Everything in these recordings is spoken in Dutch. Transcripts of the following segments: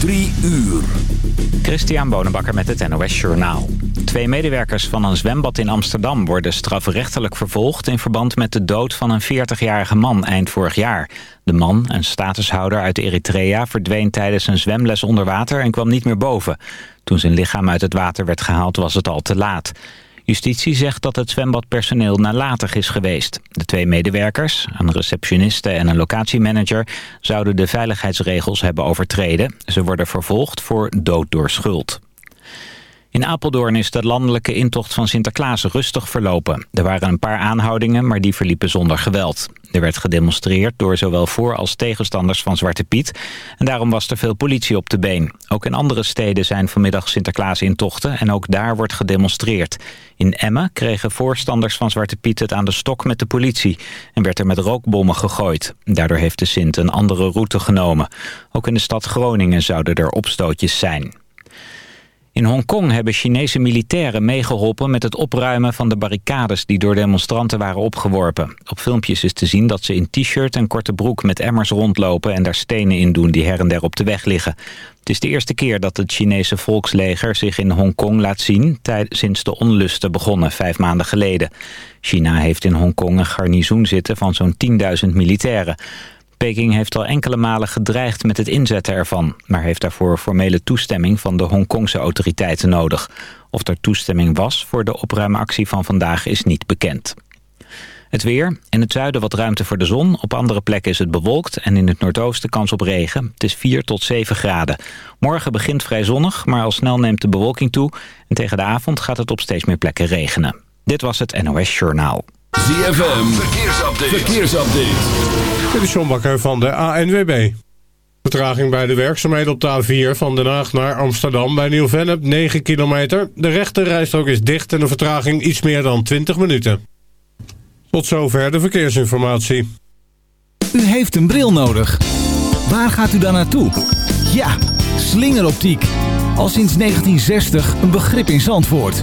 Drie uur. Christian Bonenbakker met het NOS Journaal. Twee medewerkers van een zwembad in Amsterdam worden strafrechtelijk vervolgd... in verband met de dood van een 40-jarige man eind vorig jaar. De man, een statushouder uit Eritrea, verdween tijdens een zwemles onder water... en kwam niet meer boven. Toen zijn lichaam uit het water werd gehaald was het al te laat. Justitie zegt dat het zwembadpersoneel nalatig is geweest. De twee medewerkers, een receptioniste en een locatiemanager... zouden de veiligheidsregels hebben overtreden. Ze worden vervolgd voor dood door schuld. In Apeldoorn is de landelijke intocht van Sinterklaas rustig verlopen. Er waren een paar aanhoudingen, maar die verliepen zonder geweld. Er werd gedemonstreerd door zowel voor- als tegenstanders van Zwarte Piet. En daarom was er veel politie op de been. Ook in andere steden zijn vanmiddag Sinterklaas-intochten en ook daar wordt gedemonstreerd. In Emmen kregen voorstanders van Zwarte Piet het aan de stok met de politie... en werd er met rookbommen gegooid. Daardoor heeft de Sint een andere route genomen. Ook in de stad Groningen zouden er opstootjes zijn. In Hongkong hebben Chinese militairen meegeholpen met het opruimen van de barricades die door demonstranten waren opgeworpen. Op filmpjes is te zien dat ze in t-shirt en korte broek met emmers rondlopen en daar stenen in doen die her en der op de weg liggen. Het is de eerste keer dat het Chinese volksleger zich in Hongkong laat zien sinds de onlusten begonnen vijf maanden geleden. China heeft in Hongkong een garnizoen zitten van zo'n 10.000 militairen. Peking heeft al enkele malen gedreigd met het inzetten ervan... maar heeft daarvoor formele toestemming van de Hongkongse autoriteiten nodig. Of er toestemming was voor de opruimactie van vandaag is niet bekend. Het weer. In het zuiden wat ruimte voor de zon. Op andere plekken is het bewolkt en in het noordoosten kans op regen. Het is 4 tot 7 graden. Morgen begint vrij zonnig, maar al snel neemt de bewolking toe. En tegen de avond gaat het op steeds meer plekken regenen. Dit was het NOS Journaal. ZFM, verkeersupdate. verkeersupdate. Dit is John Bakker van de ANWB. Vertraging bij de werkzaamheden op de A4 van Den Haag naar Amsterdam bij Nieuw-Vennep 9 kilometer. De rechte rijstrook is dicht en de vertraging iets meer dan 20 minuten. Tot zover de verkeersinformatie. U heeft een bril nodig. Waar gaat u dan naartoe? Ja, slingeroptiek. Al sinds 1960 een begrip in Zandvoort.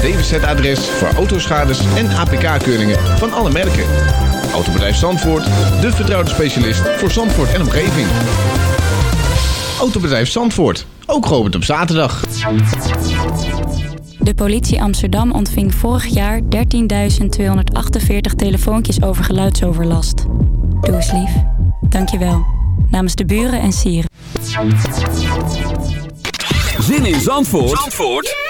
DWZ-adres voor autoschades en APK-keuringen van alle merken. Autobedrijf Zandvoort, de vertrouwde specialist voor Zandvoort en omgeving. Autobedrijf Zandvoort, ook geopend op zaterdag. De politie Amsterdam ontving vorig jaar 13.248 telefoontjes over geluidsoverlast. Doe eens lief. Dankjewel. Namens de buren en sieren. Zin in Zandvoort, Zandvoort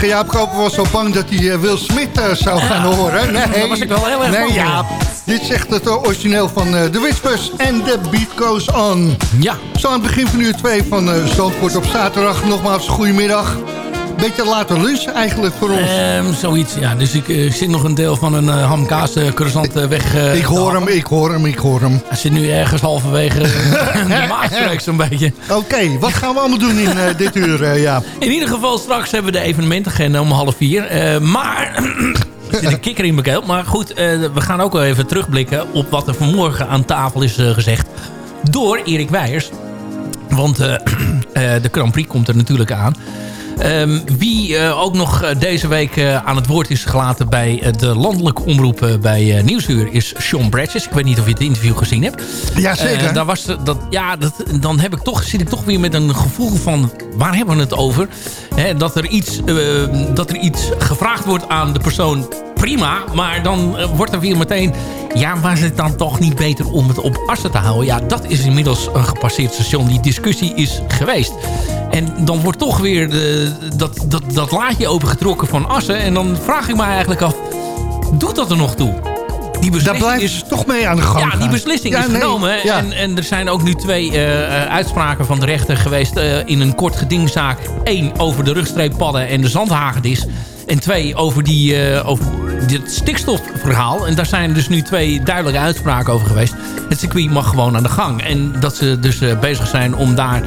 Collega Jaap Koper was zo bang dat hij eh, Will Smith eh, zou gaan horen. Nee, daar was ik wel heel erg nee. Jaap. Dit zegt het origineel van eh, The Whispers en The Beat Goes On. Ja. Zo aan het begin van uur 2 van eh Zandvoort op zaterdag. Nogmaals, goedemiddag. Beetje later lunch eigenlijk voor ons. Ehm, zoiets, ja. Dus ik eh, zit nog een deel van een uh, hamkaas uh, croissant eh, weg. eh, ik hoor hem, ik hoor hem, ik hoor hem. Hij zit nu ergens halverwege de maatstreek zo'n beetje. Oké, wat gaan we allemaal doen in eh, dit uur, eh, ja? In ieder geval, straks hebben we de evenementagenda om half vier. Eh, maar... Er zit een kikker in mijn keel. Maar goed, eh, we gaan ook wel even terugblikken op wat er vanmorgen aan tafel is eh, gezegd. Door Erik Weijers. Want eh, eh, de Grand Prix komt er natuurlijk aan. Ehm, wie eh, ook nog eh, deze week eh, aan het woord is gelaten bij de landelijke omroep bij Nieuwsuur is Sean Bradges. Ik weet niet of je het interview gezien hebt. Ja, zeker. Eh, daar was dat, ja, dat, dan heb ik toch, zit ik toch weer met een gevoel van... waar hebben we het over? Dat, er iets, dat er iets gevraagd wordt aan de persoon, prima. Maar dan eh, wordt er weer meteen... ja, was het dan toch niet beter om het op Assen te houden? Ja, dat is inmiddels een gepasseerd station. Die discussie is geweest. En dan wordt toch weer de, dat, dat, dat laadje opengetrokken van Assen. En dan vraag ik me eigenlijk af, doet dat er nog toe? Die Daar beslissing blijft is toch mee aan de gang ja, die beslissing Ja, is nee, genomen. ja. En, en er zijn ook nu twee eh, eh, uitspraken van de rechter geweest... in een kort gedingzaak. Eén over de rugstreeppadden en de zandhagedis. En twee over die... over, dit stikstofverhaal... en daar zijn dus nu twee duidelijke uitspraken over geweest... het circuit mag gewoon aan de gang. En dat ze dus eh, bezig zijn om daar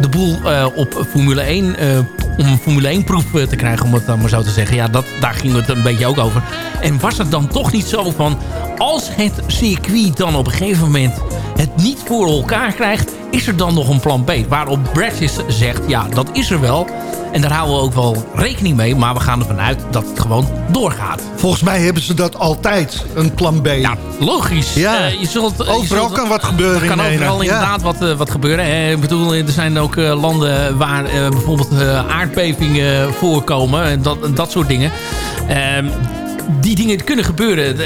de boel eh, op Formule 1... eh, om een Formule 1 proef te krijgen, om het dan maar zo te zeggen. Ja, dat, daar ging het een beetje ook over. En was het dan toch niet zo van... als het circuit dan op een gegeven moment het niet voor elkaar krijgt... is er dan nog een plan B? Waarop Brexit zegt, ja, dat is er wel... En daar houden we ook wel rekening mee. Maar we gaan ervan uit dat het gewoon doorgaat. Volgens mij hebben ze dat altijd, een plan B. Ja, logisch. Ja. Eh, je zult, je Overal zult- kan wat gebeuren Er kan in overal Ja. inderdaad wat, eh, wat gebeuren. Ik bedoel, er zijn ook eh, landen waar bijvoorbeeld aardbevingen voorkomen. En dat, en dat soort dingen. Die dingen kunnen gebeuren.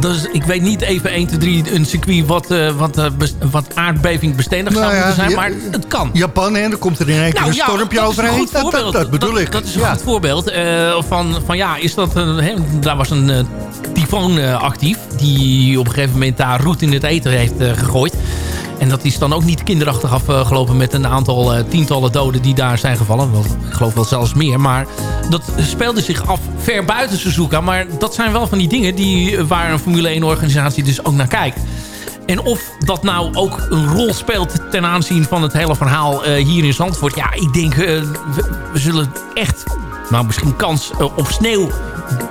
Dus ik weet niet even 1, 2, 3 een circuit wat, eh, wat, eh, wat aardbevingbestendig Nou zou ja, moeten zijn. Maar het kan. Japan, en dan komt er in één keer Nou een ja, stormpje overheen. Dat, dat, dat bedoel ik. Dat is een Ja. goed voorbeeld eh, van, van ja, is dat een, daar was een eh, tyfoon actief die op een gegeven moment daar roet in het eten heeft gegooid. En dat is dan ook niet kinderachtig afgelopen met een aantal eh, tientallen doden die daar zijn gevallen. Ik geloof wel zelfs meer. Maar dat speelde zich af ver buiten Suzuka. Maar dat zijn wel van die dingen die, waar een Formule 1 organisatie dus ook naar kijkt. En of dat nou ook een rol speelt ten aanzien van het hele verhaal eh, hier in Zandvoort. Ja, ik denk, eh, we, we zullen echt, nou misschien kans eh, op sneeuw.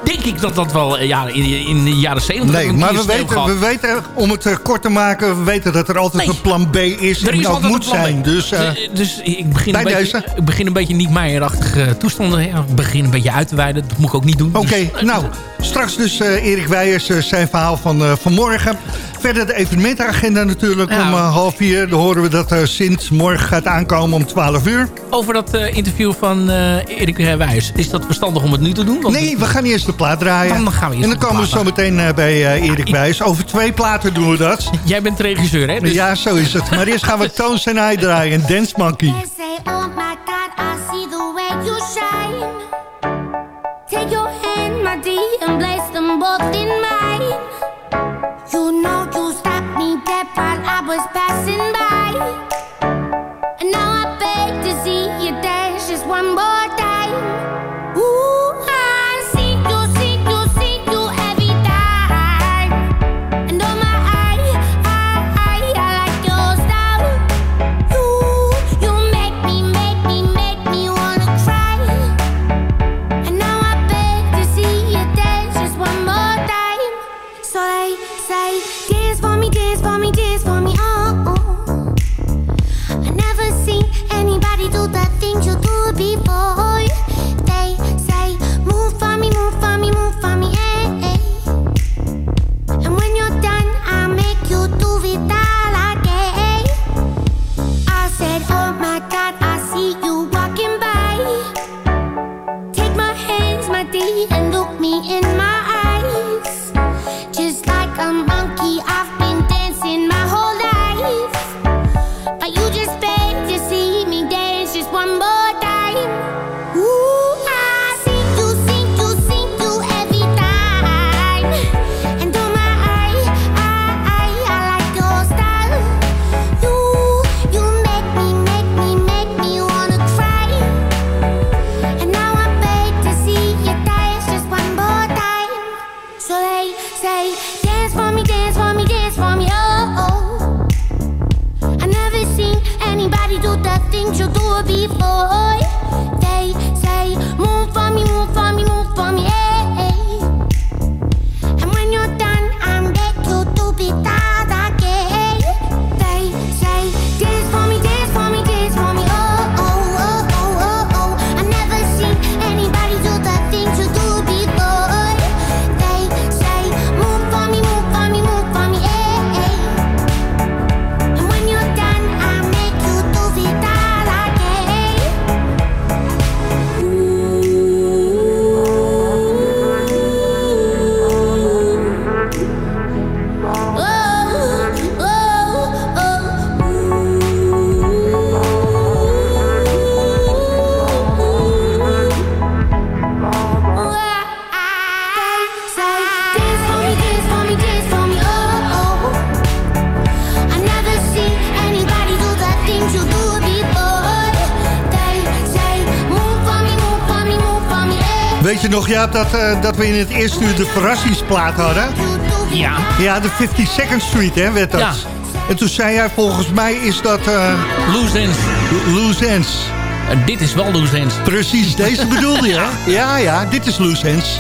Denk ik dat dat wel eh, ja, in, in de jaren 70 Nee, maar we weten, we weten, om het eh, kort te maken, we weten dat er altijd Nee. een plan B is. Er en is altijd moet zijn. Dus, eh, Dus, ik begin, een beetje, ik begin een beetje niet meijerachtige toestanden. Ik begin een beetje uit te wijden. Dat moet ik ook niet doen. Oké, Dus, eh, nou, straks dus eh, Erik Weijers zijn verhaal van vanmorgen. Verder de evenementenagenda natuurlijk Ja. om eh, half vier. Dan horen we dat eh Sint morgen gaat aankomen om 12 uur. Over dat eh, interview van eh Erik Wijs. Is dat verstandig om het nu te doen? Want Nee, we gaan eerst de plaat draaien. Dan gaan we eerst en dan de komen we plaat zo meteen bij eh, Erik ik- Wijs. Over twee platen doen we dat. Jij bent regisseur, hè? Dus Ja, zo is het. Maar eerst gaan we Tones and I draaien. Dance Monkey. Oh. Take your hand, my dear, and place them both in was passing by. And look me in my eyes. Nog, Jaap, dat, eh, dat we in het eerste uur de verrassingsplaat hadden? Ja. Ja, de 52nd Street, hè, werd dat. Ja. En toen zei jij, volgens mij is dat... eh Loose ends. Loose Ends. En dit is wel loose ends. Precies, deze bedoelde je, hè? Ja, ja, dit is Loose Ends.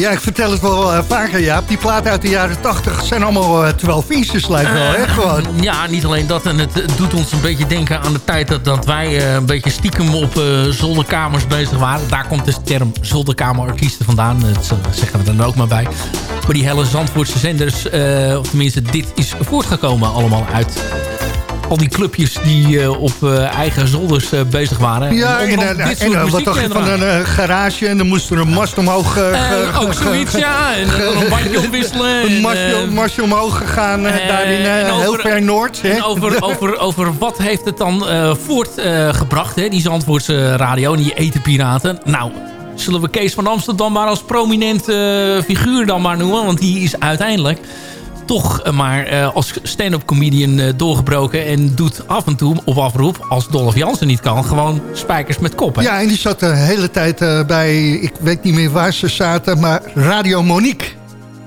Ja, ik vertel het wel eh, vaker, Jaap. Die platen uit de jaren 80 zijn allemaal eh 12 inches, lijkt wel, hè? Gewoon. Ja, niet alleen dat. En het doet ons een beetje denken aan de tijd dat, dat wij eh, een beetje stiekem op eh, zolderkamers bezig waren. Daar komt de term zolderkamerartiesten vandaan. Dat zeggen we dan ook maar bij. Maar die hele Zandvoortse zenders, eh, of tenminste dit is voortgekomen allemaal uit al die clubjes die eh, op eh, eigen zolders eh, bezig waren. Ja, En en, en, en, wat muziek dacht je van een garage en dan moest er een mast omhoog... ook zoiets, ja. En een bandje opwisselen. Een en, mastje, omhoog gegaan daar in heel ver Noord. En over, over, over wat heeft het dan voortgebracht, hè, die Zandvoortse radio en die etenpiraten. Nou, zullen we Kees van Amsterdam maar als prominent eh, figuur dan maar noemen. Want die is uiteindelijk toch eh, maar eh, als stand-up comedian eh, doorgebroken. En doet af en toe op afroep, als Dolph Jansen niet kan, gewoon spijkers met koppen. Ja, en die zat de hele tijd bij, ik weet niet meer waar ze zaten, maar Radio Monique.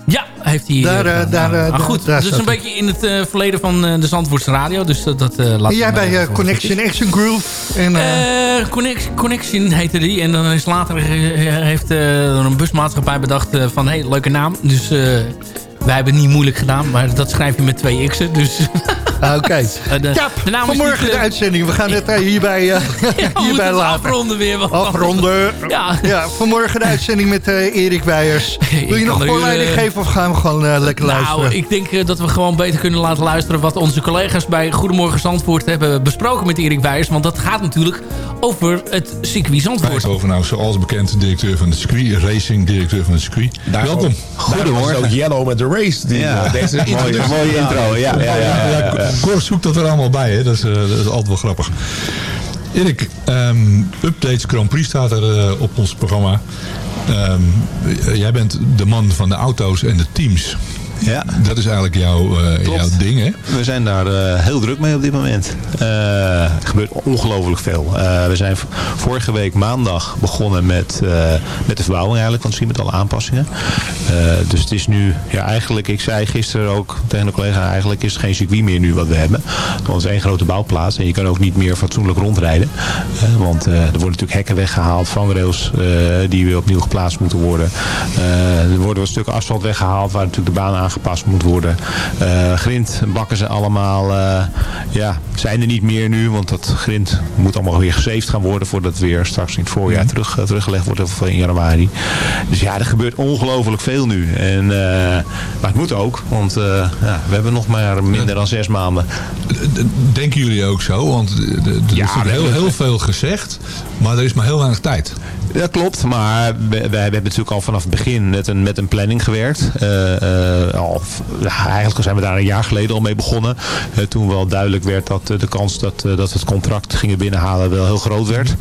Ja, heeft hij. Daar, eh, daar, goed, daar dus zat een beetje in het verleden van de Zandvoortse radio. Dus dat, laat En jij bij Connection Action Groove. En, Connex- Connection heette die. En dan is later heeft een busmaatschappij bedacht van... hé, hey, leuke naam. Dus wij hebben het niet moeilijk gedaan. Maar dat schrijf je met twee x'en. Dus Oké. eh, de, Ja, de naam is vanmorgen niet, de eh, uitzending. We gaan het eh, hierbij, eh, ja, we hierbij het laten. afronden weer. want- Afronden. Ja. Ja, vanmorgen de uitzending met eh, Erik Wijers. Wil je nog voorleiding eh, geven of gaan we gewoon eh, lekker luisteren? Nou, ik denk eh, dat we gewoon beter kunnen laten luisteren... wat onze collega's bij Goedemorgen Zandvoort hebben besproken met Erik Wijers. Want dat gaat natuurlijk over het circuit Zandvoort. Over nou, zoals bekend, directeur van het circuit, racing directeur van het circuit. Welkom. Goedemorgen. ook Yellow met de race. Die, Ja. eh, deze Mooie- mooie intro, ja, ja, ja, ja, ja. Cor zoekt dat er allemaal bij, hè. Dat, is, eh, dat is altijd wel grappig. Erik, ehm, Updates Grand Prix staat er eh, op ons programma. Ehm, jij bent de man van de auto's en de teams. Ja. Dat is eigenlijk jouw, eh, jouw ding, hè? We zijn daar eh, heel druk mee op dit moment. Eh, er gebeurt ongelooflijk veel. We zijn vorige week maandag begonnen met, met de verbouwing eigenlijk het circuit, met alle aanpassingen. Dus het is nu, ja eigenlijk, ik zei gisteren ook tegen een collega, eigenlijk is het geen circuit meer nu wat we hebben. Want het is één grote bouwplaats en je kan ook niet meer fatsoenlijk rondrijden. Want er worden natuurlijk hekken weggehaald, vangrails die weer opnieuw geplaatst moeten worden. Er worden wat stukken asfalt weggehaald waar natuurlijk de baan aangepast moet worden. Eh grind bakken ze allemaal, eh, ja, zijn er niet meer nu, want dat grind moet allemaal weer gezeefd gaan worden voordat het weer straks in het voorjaar terug, eh, teruggelegd wordt of in januari. Dus ja, er gebeurt ongelooflijk veel nu. En, maar het moet ook, want ja, we hebben nog maar minder dan zes maanden. Denken jullie ook zo? Want er is heel veel gezegd, maar er is maar heel weinig tijd. Dat klopt, maar wij, wij hebben natuurlijk al vanaf het begin met een, met een planning gewerkt. Eh, eh, al, eigenlijk zijn we daar een jaar geleden al mee begonnen. Eh, toen wel duidelijk werd dat de kans dat, dat we het contract gingen binnenhalen wel heel groot werd.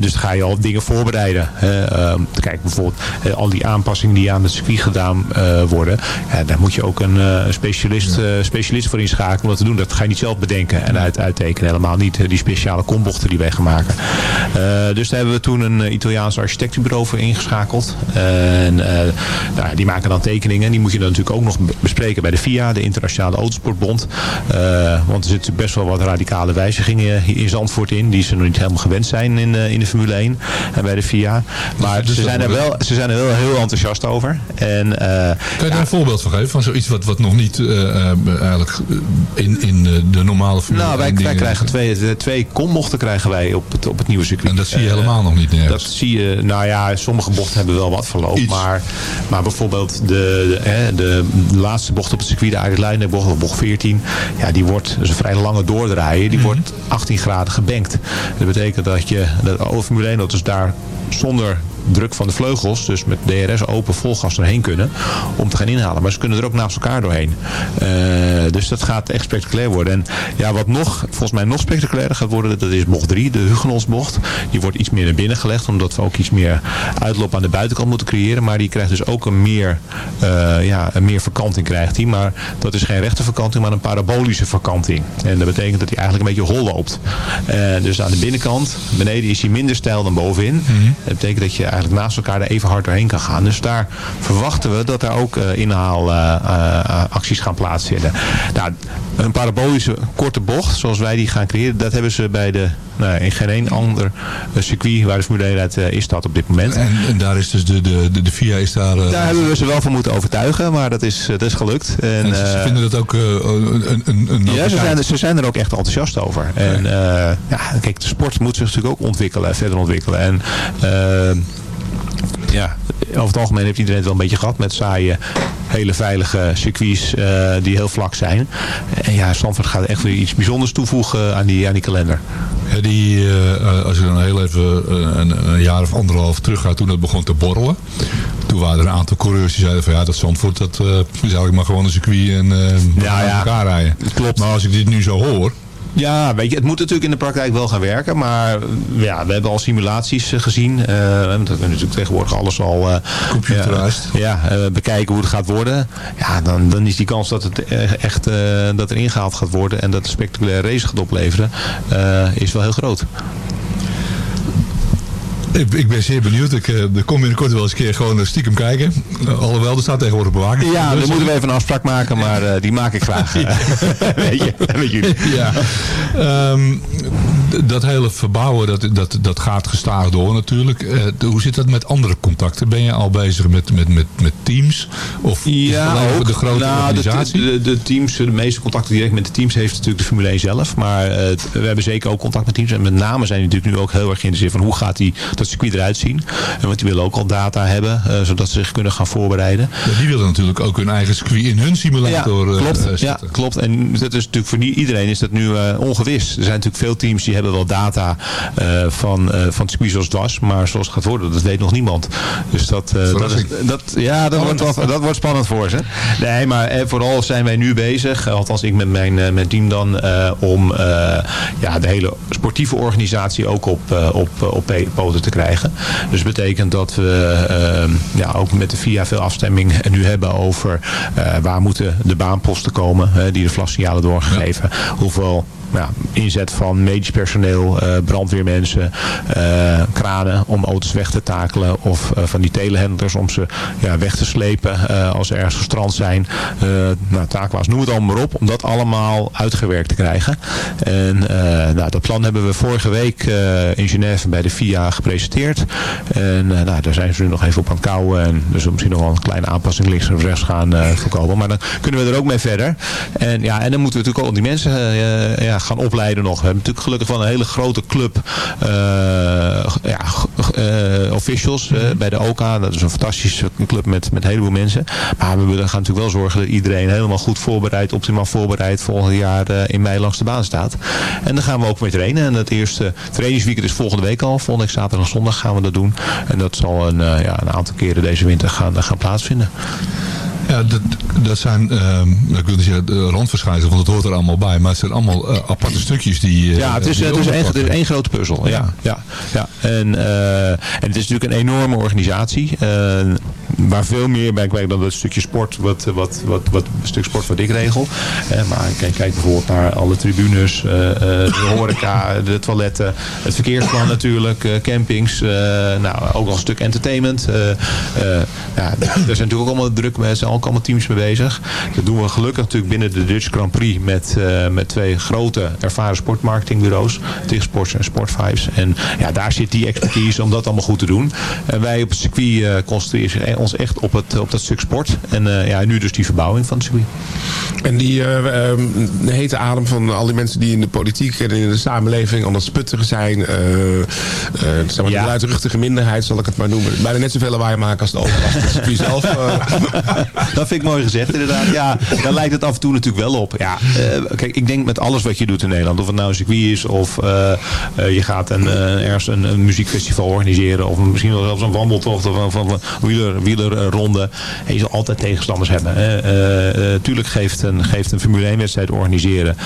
Dus dan ga je al dingen voorbereiden. Uh, kijk bijvoorbeeld al die aanpassingen die aan het circuit gedaan worden. Daar moet je ook een specialist, specialist voor inschakelen om dat te doen. Dat ga je niet zelf bedenken en uit, uittekenen. Helemaal niet die speciale kombochten die wij gaan maken. Dus daar hebben we toen een eh, Italiaans architectenbureau voor ingeschakeld. En eh, nou, die maken dan tekeningen. Die moet je dan natuurlijk ook nog be- bespreken bij de FIA, de Internationale Autosportbond. Eh, want er zitten best wel wat radicale wijzigingen in Zandvoort in. Die ze nog niet helemaal gewend zijn in, in de Formule 1 en bij de FIA. Maar Dus ze, zijn er wel, ze zijn er wel heel enthousiast over. En, Kan je daar een voorbeeld van geven? Van zoiets wat, wat nog niet eigenlijk in, in de normale Formule Nou, wij, 1 wij krijgen twee, twee kombochten krijgen wij op het, op het nieuwe circuit. En dat zie je helemaal nog niet nergens. Dat zie je, nou ja, sommige bochten hebben wel wat verloop. Maar, maar bijvoorbeeld de, de, de laatste bocht op het circuit, de Aardelijnen bocht, bocht 14. Ja, die wordt, is een vrij lange doordraaien. Die wordt 18 graden gebankt. Dat betekent dat je, dat alle Formule 1 auto's daar zonder druk van de vleugels, dus met DRS open vol gas erheen kunnen om te gaan inhalen. Maar ze kunnen er ook naast elkaar doorheen. Eh, dus dat gaat echt spectaculair worden. En ja, wat nog, volgens mij nog spectaculairder gaat worden, dat is bocht 3, de Hugenonsbocht. Die wordt iets meer naar binnen gelegd, omdat we ook iets meer uitloop aan de buitenkant moeten creëren. Maar die krijgt dus ook een meer, eh, ja, een meer verkanting krijgt die. Maar dat is geen rechte verkanting, maar een parabolische verkanting. En dat betekent dat hij eigenlijk een beetje hol loopt. Eh, dus aan de binnenkant, beneden is hij minder stijl dan bovenin. Dat betekent dat je eigenlijk naast elkaar er even hard doorheen kan gaan. Dus daar verwachten we dat er ook uh, inhaalacties gaan plaatsvinden. Nou, een parabolische korte bocht, zoals wij die gaan creëren, dat hebben ze bij de, nou, in geen één ander circuit waar de Formule 1 rijdt, is dat op dit moment. En, en, daar is dus de, de, de, de FIA is daar... daar hebben we ze wel van moeten overtuigen, maar dat is, dat is gelukt. En, en ze vinden dat ook een, een, een Ja, ze zijn, ze zijn er ook echt enthousiast over. En ja, kijk, de sport moet zich natuurlijk ook ontwikkelen, verder ontwikkelen. En ja, over het algemeen heeft iedereen het wel een beetje gehad met saaie, hele veilige circuits uh, die heel vlak zijn. En ja, Stanford gaat echt weer iets bijzonders toevoegen aan die, aan die kalender. Ja, die, uh, als je dan heel even een, een, jaar of anderhalf terug gaat toen het begon te borrelen. Toen waren er een aantal coureurs die zeiden van ja, dat Zandvoort, dat uh, is eigenlijk maar gewoon een circuit en uh, ja, ja, elkaar rijden. Klopt. Maar als ik dit nu zo hoor, ja, weet je, het moet natuurlijk in de praktijk wel gaan werken. Maar ja, we hebben al simulaties uh, gezien. Uh, we hebben natuurlijk tegenwoordig alles al... Uh, Computerized. ja, bekijken hoe het gaat worden. Ja, dan, dan is die kans dat het echt dat er ingehaald gaat worden... en dat de spectaculaire race gaat opleveren... is wel heel groot. Ik, ik, ben zeer benieuwd. Ik uh, kom binnenkort wel eens een keer gewoon stiekem kijken. Uh, alhoewel, er staat tegenwoordig bewaking. Ja, dus dan moeten we even een afspraak maken, maar uh, die maak ik graag. weet je, met jullie. Ja. Um, dat hele verbouwen, dat, dat, dat gaat gestaag door natuurlijk. hoe zit dat met andere contacten? Ben je al bezig met, met, met, met teams? Of ja, ook. de grote nou, organisatie? De, de, de, teams, de meeste contacten direct met de teams heeft natuurlijk de Formule 1 zelf. Maar we hebben zeker ook contact met teams. En met name zijn die natuurlijk nu ook heel erg geïnteresseerd van hoe gaat die, dat circuit eruit zien. En want die willen ook al data hebben, uh, zodat ze zich kunnen gaan voorbereiden. Ja, die willen natuurlijk ook hun eigen circuit in hun simulator ja, klopt. Ja, klopt. En dat is natuurlijk voor iedereen is dat nu ongewis. Er zijn natuurlijk veel teams die hebben wel data van, van het circuit zoals het was. Maar zoals het gaat worden, dat weet nog niemand. Dus dat, dat, is, dat, ja, dat, wordt, wat, dat wordt spannend voor ze. Nee, maar vooral zijn wij nu bezig, althans ik met mijn, mijn team dan, om ja, de hele sportieve organisatie ook op, op, op poten te krijgen. Dus betekent dat we uh, ja, ook met de VIA veel afstemming nu hebben over uh, waar moeten de baanposten komen die de vlassignalen doorgegeven. Ja. Hoeveel inzet van medisch personeel, uh, brandweermensen, uh, kranen om auto's weg te takelen of uh, van die telehandlers om ze ja, weg te slepen als ze ergens gestrand zijn. nou, taakwaas, noem het allemaal maar op, om dat allemaal uitgewerkt te krijgen. En nou, dat plan hebben we vorige week in Genève bij de FIA gepresenteerd. En nou, daar zijn ze nu nog even op aan het kouwen en dus misschien nog wel een kleine aanpassing links of rechts gaan voorkomen. Maar dan kunnen we er ook mee verder. En, ja, en dan moeten we natuurlijk ook die mensen ja, gaan opleiden nog. We hebben natuurlijk gelukkig wel een hele grote club uh, ja, uh, officials uh, bij de OKA. Dat is een fantastische club met, met een heleboel mensen. Maar we gaan natuurlijk wel zorgen dat iedereen helemaal goed voorbereid, optimaal voorbereid volgend jaar in mei langs de baan staat. En dan gaan we ook weer trainen. En het eerste trainingsweekend is volgende week al. Volgende week zaterdag en zondag gaan we dat doen. En dat zal een, ja, een aantal keren deze winter gaan, gaan plaatsvinden. Ja, dat, dat zijn, uh, ik wil niet zeggen randverschijnselen, want het hoort er allemaal bij. Maar het zijn allemaal uh, aparte stukjes die... Uh, ja, het is, het is, één, het is één grote puzzel. Ja, ja, ja, ja. En, uh, en het is natuurlijk een enorme organisatie. Waar veel meer bij kwijt dan dat stukje sport, wat, wat, wat, wat stuk sport wat ik regel. maar kijk, kijk bijvoorbeeld naar alle tribunes, de horeca, de toiletten, het verkeersplan natuurlijk, campings. nou, ook nog een stuk entertainment. ja, er zijn natuurlijk ook allemaal druk met ook allemaal teams mee bezig. Dat doen we gelukkig natuurlijk binnen de Dutch Grand Prix met, met twee grote ervaren sportmarketingbureaus. Sports en Sportvibes. En ja, daar zit die expertise om dat allemaal goed te doen. En wij op het circuit concentreren ons echt op, het, op dat stuk sport. En uh, ja, nu dus die verbouwing van het circuit. En die um, hete adem van al die mensen die in de politiek en in de samenleving aan het sputteren zijn. zeg maar ja. de luidruchtige minderheid zal ik het maar noemen. Bijna net zoveel lawaai maken als de overlast. Zelf dat vind ik mooi gezegd inderdaad. Ja, daar lijkt het af en toe natuurlijk wel op. Ja, uh, kijk, ik denk met alles wat je doet in Nederland. Of het nou een circuit is of uh, uh, je gaat een, ergens een, een, muziekfestival organiseren. Of misschien wel zelfs een wandeltocht of een, van, wieler, wielerronde. En je zal altijd tegenstanders hebben. tuurlijk geeft een, geeft een Formule 1 wedstrijd organiseren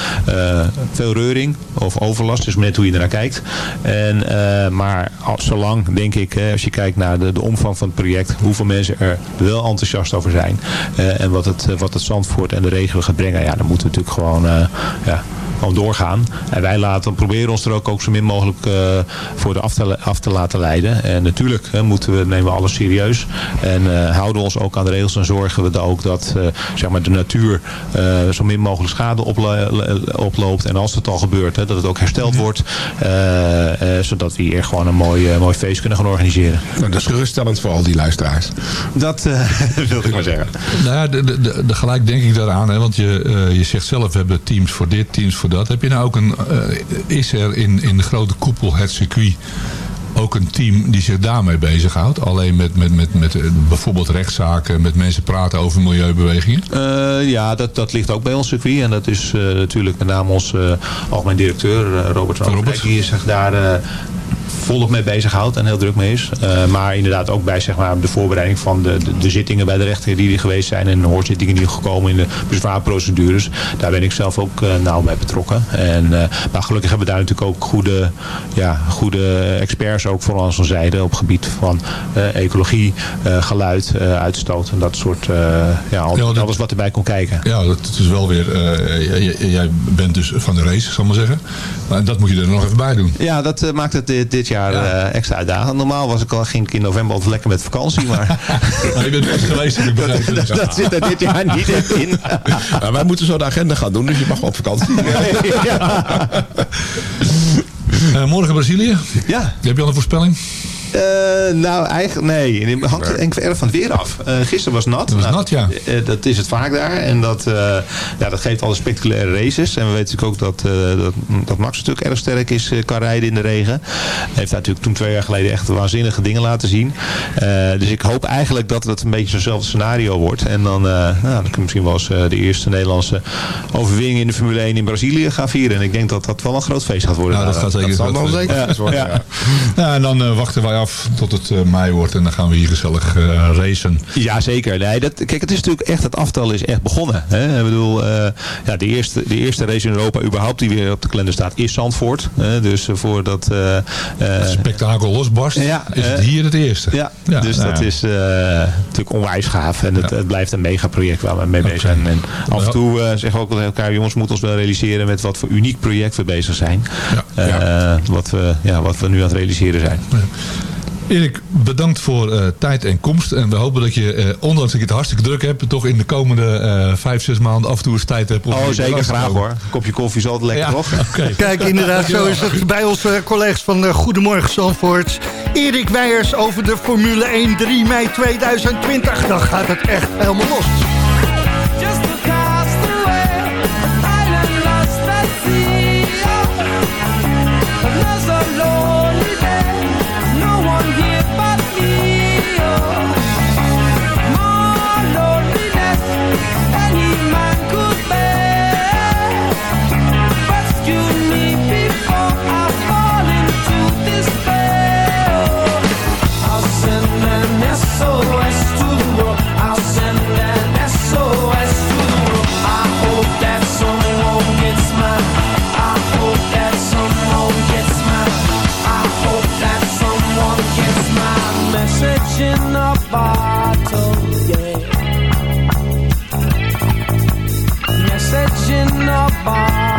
veel reuring of overlast. Dus net hoe je ernaar kijkt. En, maar zolang, denk ik, als je kijkt naar de, de omvang van het project. Hoeveel mensen er wel enthousiast over zijn. En wat het, wat het Zandvoort en de regio gaat brengen. Ja, dan moeten we natuurlijk gewoon ja, gewoon doorgaan. En wij laten, proberen ons er ook, ook zo min mogelijk eh, voor de af te, af te laten leiden. En natuurlijk hè, moeten we, nemen we alles serieus. En eh, houden we ons ook aan de regels en zorgen we er ook dat eh, zeg maar de natuur eh, zo min mogelijk schade oplo- oploopt. En als het al gebeurt, hè, dat het ook hersteld wordt. eh, eh, zodat we hier gewoon een mooi, mooi feest kunnen gaan organiseren. Nou, dat is geruststellend voor al die luisteraars. Dat eh, wilde ik maar zeggen. Nou ja, de, de, de, de gelijk denk ik daaraan. Hè, want je, eh, je zegt zelf, we hebben teams voor dit, teams voor dat. Heb je nou ook een, eh, is er in, in de grote koepel, het circuit, ook een team die zich daarmee bezighoudt? Alleen met, met, met, met eh, bijvoorbeeld rechtszaken, met mensen praten over milieubewegingen? Eh, ja, dat, dat ligt ook bij ons circuit. En dat is eh, natuurlijk met name onze eh, algemeen directeur, Robert van Overbeek, die zich daar volop mee bezighoudt en heel druk mee is. Maar inderdaad ook bij zeg maar, de voorbereiding van de, de, de zittingen bij de rechter die er geweest zijn. En de hoorzittingen die gekomen in de bezwaarprocedures. Daar ben ik zelf ook nauw bij betrokken. En, maar gelukkig hebben we daar natuurlijk ook goede, ja, goede experts ook voor onze zijde. Op gebied van eh, ecologie, eh, geluid, eh, uitstoot en dat soort, eh, ja, al- alles wat erbij kon kijken. Ja, dat is wel weer... jij- jij- bent dus van de race, zal ik maar zeggen. Maar dat moet je er nog even bij doen. Ja, dat maakt het dit, dit jaar extra uitdagend. Normaal was ik al, ging ik in november altijd lekker met vakantie. Maar Maar je bent best geweest, heb ik begrepen. dat, dat zit er dit jaar niet echt in. Nou, wij moeten zo de agenda gaan doen, dus je mag wel op vakantie. Eh, morgen Brazilië. Ja. Heb je al een voorspelling? Eh, nou, eigenlijk nee. Het hangt er erg van het weer af. Eh, gisteren was het nat. Dat was Nou, nat, ja. eh, dat is het vaak daar. En dat, eh, ja, dat geeft alle spectaculaire races. En we weten natuurlijk ook dat, eh, dat, dat Max natuurlijk erg sterk is eh, kan rijden in de regen. Hij heeft daar natuurlijk toen twee jaar geleden echt waanzinnige dingen laten zien. Eh, dus ik hoop eigenlijk dat het een beetje zo'nzelfde scenario wordt. En dan, eh, nou, dan kunnen we misschien wel eens eh, de eerste Nederlandse overwinning in de Formule 1 in Brazilië gaan vieren. En ik denk dat dat wel een groot feest gaat worden. Nou, dat gaat zeker zal een dan zeker worden, Ja. Ja, en dan eh, wachten wij af tot het eh, mei wordt. En dan gaan we hier gezellig eh, racen. Ja, zeker. Nee, dat, kijk, het is natuurlijk echt, het aftal is echt begonnen. Hè? Ik bedoel, eh, ja, de, eerste, de eerste race in Europa überhaupt die weer op de kalender staat, is Zandvoort. Dus voordat... Het spektakel losbarst, Ja, is het hier het eerste. ja, Ja, dus nou dat ja. is natuurlijk onwijs gaaf. En het, het blijft een megaproject waar we mee bezig zijn. En af en toe zeggen we ook tegen elkaar, jongens, moeten ons wel realiseren met wat voor uniek project we bezig zijn. Wat, we, ja, wat we nu aan het realiseren zijn. Erik, bedankt voor eh, tijd en komst. En we hopen dat je, eh, ondanks dat je het hartstikke druk hebt... toch in de komende eh, vijf, zes maanden af en toe eens tijd hebt. om Oh, zeker graag hoor. Een kopje koffie is altijd lekker, Ja, toch? Kijk, inderdaad, zo is het bij onze collega's van eh, Goedemorgen Zandvoort. Erik Weijers over de Formule 1 3 mei 2020. Dan gaat het echt helemaal los. Just in a bottle.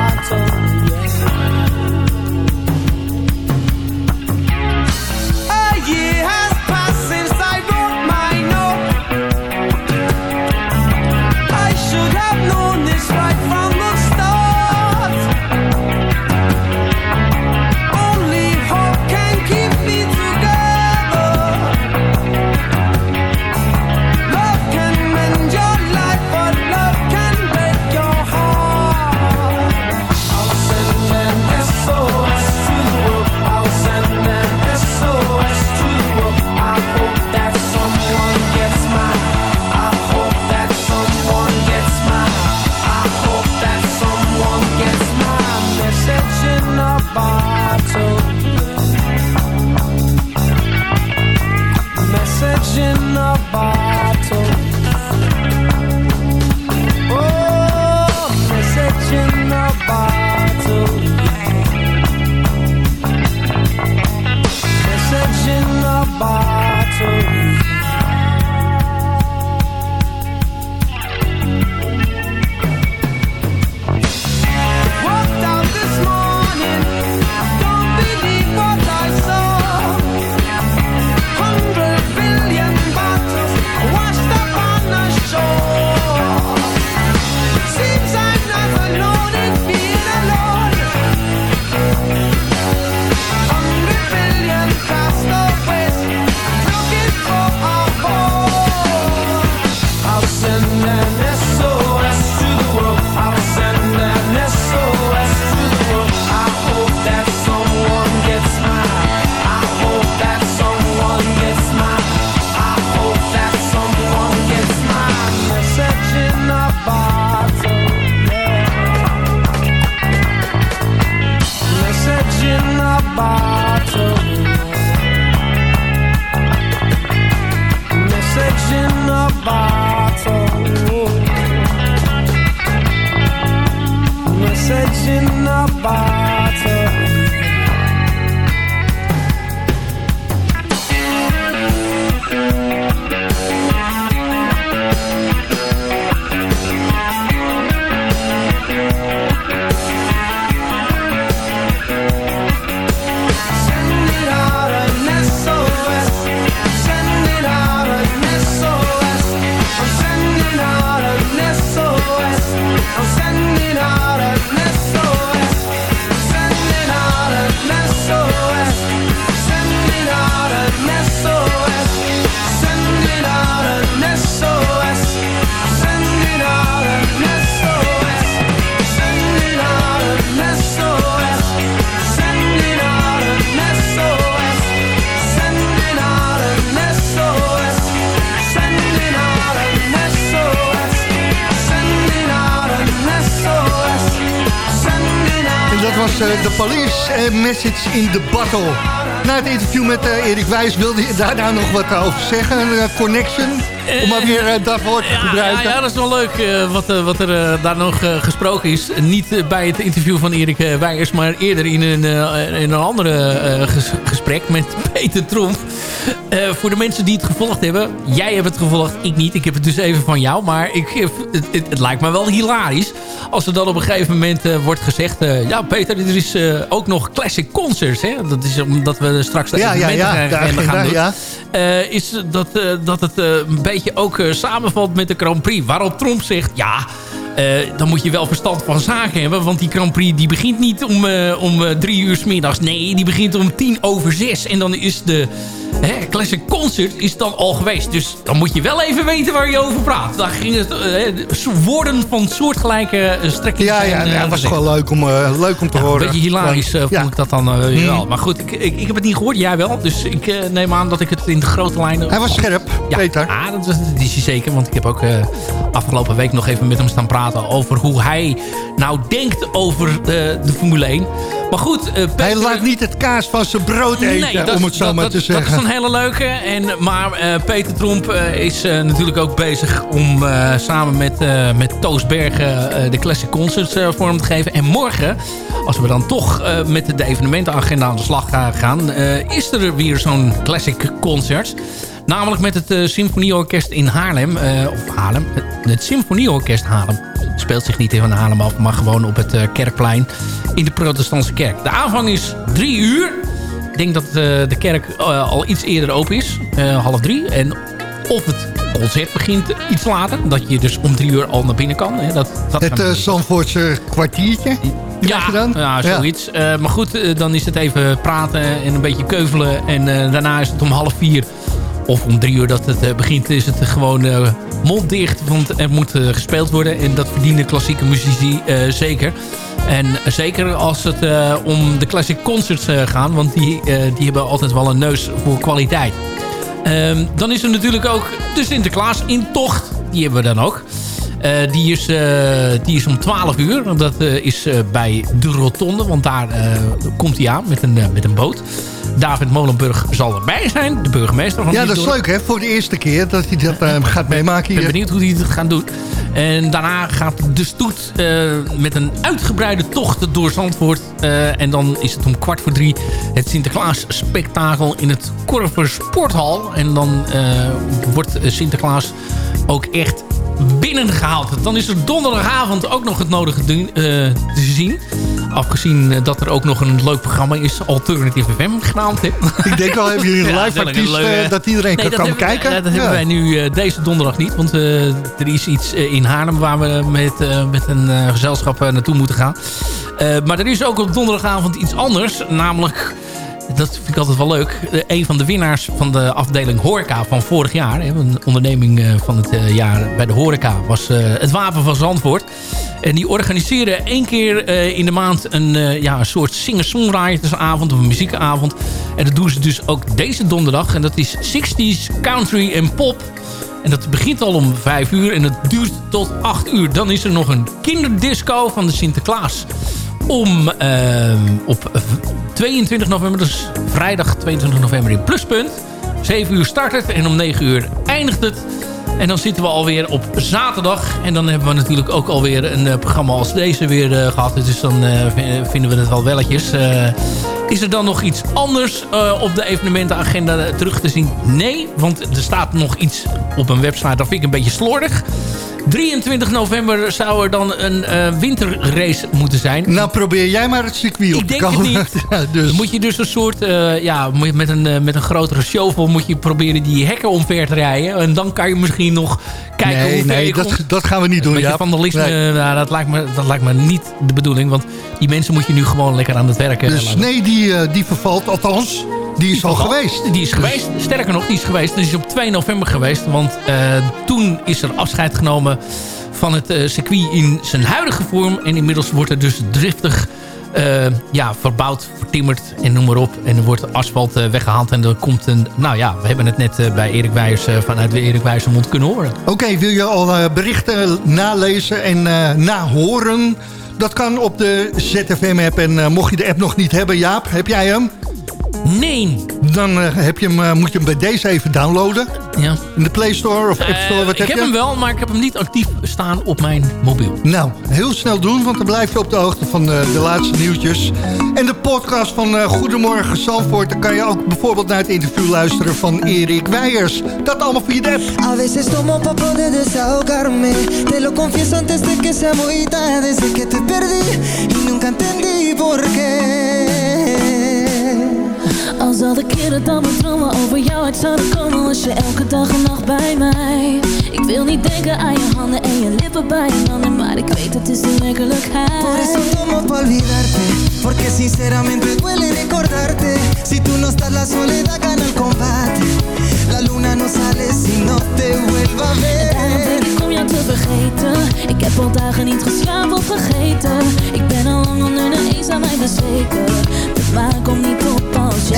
Message in the Battle. Na het interview met eh, Erik Wijs wilde je daar nou nog wat over zeggen. Een eh, connection, om maar weer eh, dat woord te Ja, gebruiken. ja, dat is wel leuk wat, wat er daar nog gesproken is. Niet bij het interview van Erik Weijers, maar eerder in een, in een andere ges- gesprek met Peter Tromp. Eh, voor de mensen die het gevolgd hebben. Jij hebt het gevolgd, ik niet. Ik heb het dus even van jou. Maar ik, eh, het, het, het lijkt me wel hilarisch. Als er dan op een gegeven moment eh, wordt gezegd... ja, Peter, er is ook nog classic concerts. Hè? Dat is omdat we straks de Ja, ja, ja, gaan doen. ja. Is dat, dat het een beetje ook samenvalt met de Grand Prix. Waarop Trump zegt, ja, eh, dan moet je wel verstand van zaken hebben. Want die Grand Prix die begint niet om, eh, om eh, drie uur s middags. Nee, die begint om tien over zes. En dan is de hè, Classic Concert is dan al geweest. Dus dan moet je wel even weten waar je over praat. Daar ging het woorden van soortgelijke strekking Ja, ja, ja, het was gewoon leuk om, leuk om te Ja, horen. Een beetje hilarisch Ja. vond ik dat dan Hmm. wel. Maar goed, ik, ik, ik heb het niet gehoord. Jij wel. Dus ik neem aan dat ik het in de grote lijnen... Hij was scherp, ja. Peter. Ja, dat, was- dat is hij zeker. Want ik heb ook afgelopen week nog even met hem staan praten... over hoe hij nou denkt over de, de Formule 1. Maar goed, eh, Peter... Hij laat niet het kaas van zijn brood eten, om het zo dat, maar dat, te Dat zeggen. is een hele leuke. En, maar eh, Peter Tromp eh, is eh, natuurlijk ook bezig om eh, samen met, eh, met Toos Bergen eh, de Classic Concerts eh, vorm te geven. En morgen, als we dan toch eh, met de evenementenagenda aan de slag gaan, eh, is er weer zo'n Classic Concert. Namelijk met het eh, Symfonieorkest in Haarlem. eh, of Haarlem. Het, het Symfonieorkest Haarlem. Het speelt zich niet in Haarlem af, maar gewoon op het eh, Kerkplein in de protestantse kerk. De aanvang is drie uur. Ik denk dat de kerk al iets eerder open is. half drie. En of het concert begint iets later. Dat je dus om drie uur al naar binnen kan. Hè. Dat, dat Het eh Zandvoortse kwartiertje. je dan? ja, zoiets. Eh, maar goed, dan is het even praten en een beetje keuvelen. En daarna is het om half vier of om drie uur dat het eh, begint... is het gewoon eh, monddicht, want er moet eh, gespeeld worden. En dat verdienen klassieke muzici zeker. En zeker als het om de classic concerts gaan... want die, die hebben altijd wel een neus voor kwaliteit. Ehm, dan is er natuurlijk ook de Sinterklaas in tocht. Die hebben we dan ook. Eh, die, is, eh, die is om 12 uur. Dat eh, is bij de Rotonde. Want daar komt hij aan met een, met een boot. David Molenburg zal erbij zijn. De burgemeester van Ja, dat is leuk hè, voor de eerste keer dat hij dat gaat meemaken Ik ben hier. benieuwd hoe hij het gaat doen. En daarna gaat de stoet met een uitgebreide tocht door Zandvoort. Eh, en dan is het om kwart voor drie het Sinterklaas spektakel in het Korver Sporthal. En dan wordt Sinterklaas ook echt binnengehaald. Dan is er donderdagavond ook nog het nodige doen, eh, te zien. Afgezien eh, dat er ook nog een leuk programma is, Alternative FM genaamd. Ik denk wel, hebben jullie een Ja, live artiest leuke- eh, dat iedereen Nee, kan dat kijken? ja, dat hebben Ja. wij nu deze donderdag niet. Want er is iets in Haarlem waar we met, met een gezelschap naartoe moeten gaan. Maar er is ook op donderdagavond iets anders. Namelijk, dat vind ik altijd wel leuk. een van de winnaars van de afdeling Horeca van vorig jaar. Een onderneming eh, van het eh, jaar bij de Horeca was eh, het Wapen van Zandvoort. En die organiseren één keer in de maand een, ja, een soort singer-songwritersavond of een muziekavond. En dat doen ze dus ook deze donderdag. En dat is 60s country en pop. En dat begint al om 5 uur en het duurt tot 8 uur. Dan is er nog een kinderdisco van de Sinterklaas. Om eh, op 22 november, dus vrijdag 22 november in Pluspunt. 7 uur start het en om 9 uur eindigt het. En dan zitten we alweer op zaterdag. En dan hebben we natuurlijk ook alweer een eh, programma als deze weer eh, gehad. Dus dan eh, vinden we het wel welletjes. Eh, is er dan nog iets anders eh, op de evenementenagenda terug te zien? Nee, want er staat nog iets op een website. Dat vind ik een beetje slordig. 23 november zou er dan een eh, winterrace moeten zijn. Nou, probeer jij maar het circuit op Ik te denk het niet. Ja, dus. Dan moet je dus een soort, eh, ja, met een, met een grotere shovel moet je proberen die hekken omver te rijden. En dan kan je misschien nog kijken hoe nee, ver nee dat, dat gaan we niet doen. Jaap. vandalisme, Nee. nou, dat, lijkt me, dat lijkt me niet de bedoeling. Want die mensen moet je nu gewoon lekker aan het werken De laten. snee die, eh, die vervalt, althans, die is al geweest. Die is geweest. Sterker nog, die is geweest. Die is op 2 november geweest. Want eh, toen is er afscheid genomen van het eh, circuit in zijn huidige vorm. En inmiddels wordt er dus driftig eh, ja, verbouwd, vertimmerd en noem maar op. En er wordt asfalt eh, weggehaald. En er komt een... Nou ja, we hebben het net bij Erik Wijers eh, vanuit de Erik Wijers mond kunnen horen. Oké, wil je al eh, berichten nalezen en eh, nahoren? Dat kan op de ZFM-app. En eh, mocht je de app nog niet hebben, Jaap, heb jij hem? Nee. Dan eh, heb je hem, eh, moet je hem bij deze even downloaden. Ja. In de Play Store of App Store, Eh, wat ik heb heb je? hem wel, maar ik heb hem niet actief staan op mijn mobiel. Nou, heel snel doen, want dan blijf je op de hoogte van de, de laatste nieuwtjes. En de podcast van eh, Goedemorgen Zandvoort... dan kan je ook bijvoorbeeld naar het interview luisteren van Erik Weijers. Dat allemaal via de app. A veces tomo pa poder desahogarme Te lo confieso antes de que sea muy tarde Desde que te perdí y nunca entendí por qué Als al de keren dat mijn dromen over jou uit zouden komen Was je elke dag en nacht bij mij. Ik wil niet denken aan je handen en je lippen bij je handen Maar ik weet het is de werkelijkheid. Por eso tomo pa olvidarte Porque sinceramente duele recordarte. Si tú no estás la soledad gana el combate. La luna no sale si no te vuelva a Daarom ver denk ik om jou te vergeten. Ik heb al dagen niet geslapen of vergeten. Ik ben al lang onder de eens aan mij bezweken. De maan komt niet op als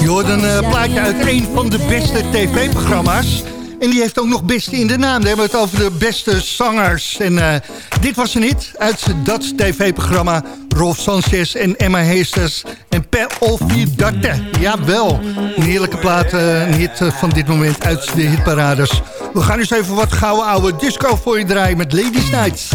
Je hoort een eh, plaatje uit een van de beste tv-programma's. En die heeft ook nog beste in de naam. Dan hebben we het over de beste zangers. En eh, dit was een hit uit dat tv-programma. Rolf Sanchez en Emma Heesters en Per Olvidarte. Jawel, een heerlijke plaat, eh, een hit van dit moment uit de hitparades. We gaan eens even wat gouden oude disco voor je draaien met Ladies Nights.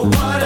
Oh,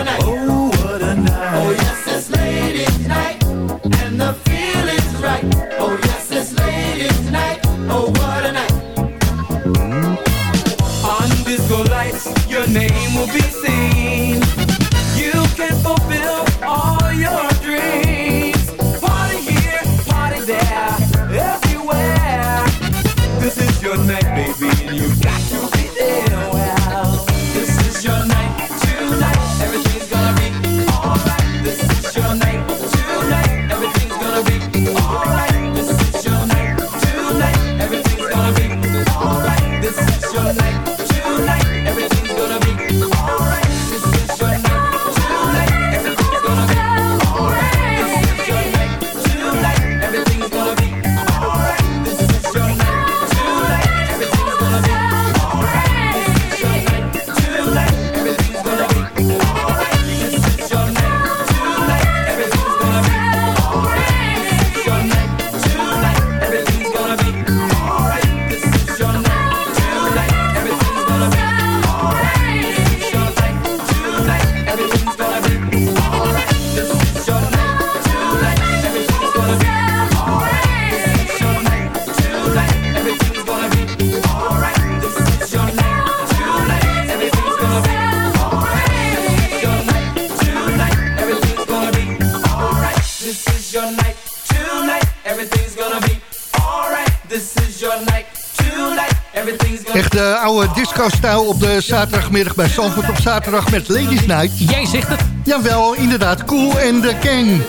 disco-stijl op de zaterdagmiddag bij Zandvoort op zaterdag met Ladies Night. Jij zegt het. Jawel, inderdaad. Cool en de Gang.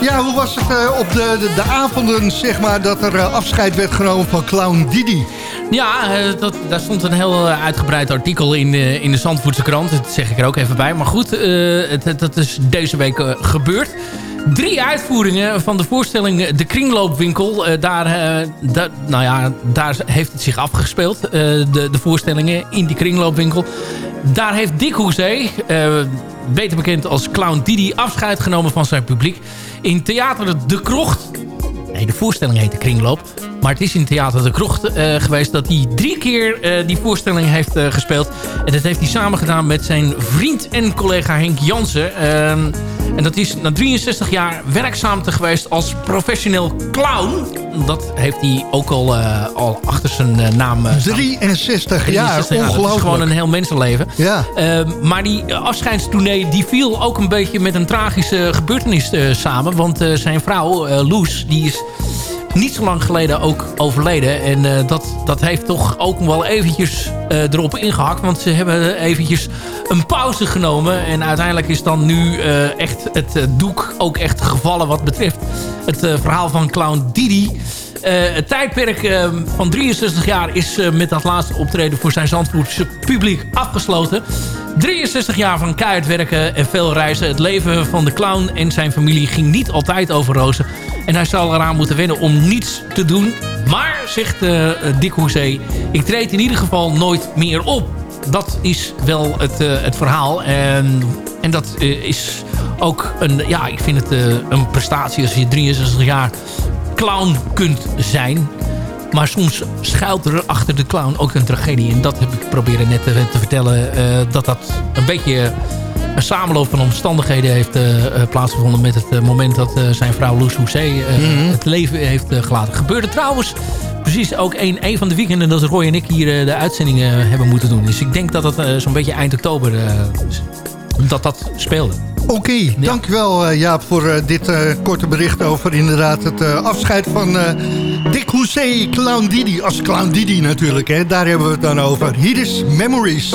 Ja, hoe was het eh, op de, de, de avonden, zeg maar, dat er eh, afscheid werd genomen van Clown Didi? Ja, eh, dat, daar stond een heel uitgebreid artikel in, in de Zandvoortse krant. Dat zeg ik er ook even bij. Maar goed, het, dat is deze week gebeurd. Drie uitvoeringen van de voorstelling De Kringloopwinkel. Eh, daar, eh, nou ja, daar heeft het zich afgespeeld. eh, de, de voorstellingen in die Kringloopwinkel. Daar heeft Dick Hoezee, beter bekend als Clown Didi... afscheid genomen van zijn publiek. In Theater De Krocht Nee, de voorstelling heet de Kringloop. Maar het is in Theater de Krocht eh, geweest dat hij drie keer eh, die voorstelling heeft eh, gespeeld. En dat heeft hij samen gedaan met zijn vriend en collega Henk Jansen. Ehm, en dat is na 63 jaar werkzaam te geweest als professioneel clown. Dat heeft hij ook al, al achter zijn naam eh, staan. 63 jaar, 63 Dat is ongelooflijk. gewoon een heel mensenleven. Ja. Ehm, maar die afscheidstournee die viel ook een beetje met een tragische gebeurtenis samen. Want zijn vrouw, Loes, die is niet zo lang geleden ook overleden. En eh, dat, dat heeft toch ook wel eventjes eh, erop ingehakt. Want ze hebben eventjes een pauze genomen. En uiteindelijk is dan nu eh, echt het doek ook echt gevallen wat betreft het verhaal van Clown Didi. Het tijdperk van 63 jaar is met dat laatste optreden voor zijn Zandvoortse publiek afgesloten. 63 jaar van keihard werken en veel reizen. Het leven van de clown en zijn familie ging niet altijd over rozen. En hij zal eraan moeten wennen om niets te doen. Maar, zegt eh, Dick Hoezee, ik treed in ieder geval nooit meer op. Dat is wel het, eh, het verhaal. En, en dat is ook een, ja, ik vind het een prestatie als je 63 jaar clown kunt zijn. Maar soms schuilt er achter de clown ook een tragedie. En dat heb ik proberen net te, te vertellen. dat dat een beetje een samenloop van omstandigheden heeft eh, eh, plaatsgevonden... met het eh, moment dat zijn vrouw Loes eh, Mhm. het leven heeft gelaten. Gebeurde trouwens precies ook een, een van de weekenden... dat Roy en ik hier de uitzendingen hebben moeten doen. Dus ik denk dat dat zo'n beetje eind oktober dat dat speelde. Oké, dankjewel eh, Jaap voor dit korte bericht over inderdaad het afscheid van Dick Housset, Clown Didi. Als Clown Didi natuurlijk, hè. daar hebben we het dan over. Hier is Memories.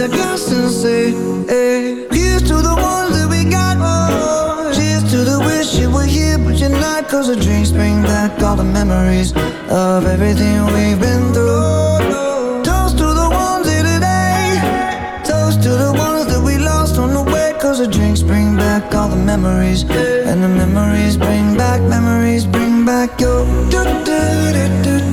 Raise a glass and say, hey. Here's to the ones that we got. Oh, cheers to the wish you were here, but you're not. Cause the drinks bring back all the memories of everything we've been through. Toast to the ones here today. Toast to the ones that we lost on the way. Cause the drinks bring back all the memories. And the memories bring back, memories bring back your. do do do do do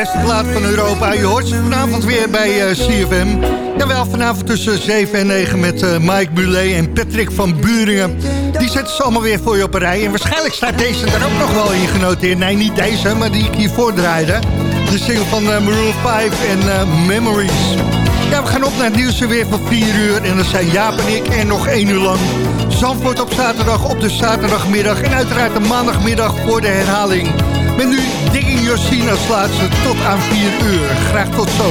beste plaat van Europa. Je hoort ze vanavond weer bij eh, CFM. Jawel, vanavond tussen 7 en 9 met eh, Mike Bulet en Patrick van Buringen. Die zetten ze allemaal weer voor je op een rij. En waarschijnlijk staat deze er ook nog wel in genoteerd. Nee, niet deze, maar die ik hiervoor draaide. De single van eh, Maroon 5 en Memories. Ja, we gaan op naar het nieuws weer van 4 uur. En dat zijn Jaap en ik en nog 1 uur lang. Zandvoort op zaterdag, op de zaterdagmiddag. En uiteraard de maandagmiddag voor de herhaling. Met nu Digging Your Scene als laatste tot aan 4 uur. Graag tot zo.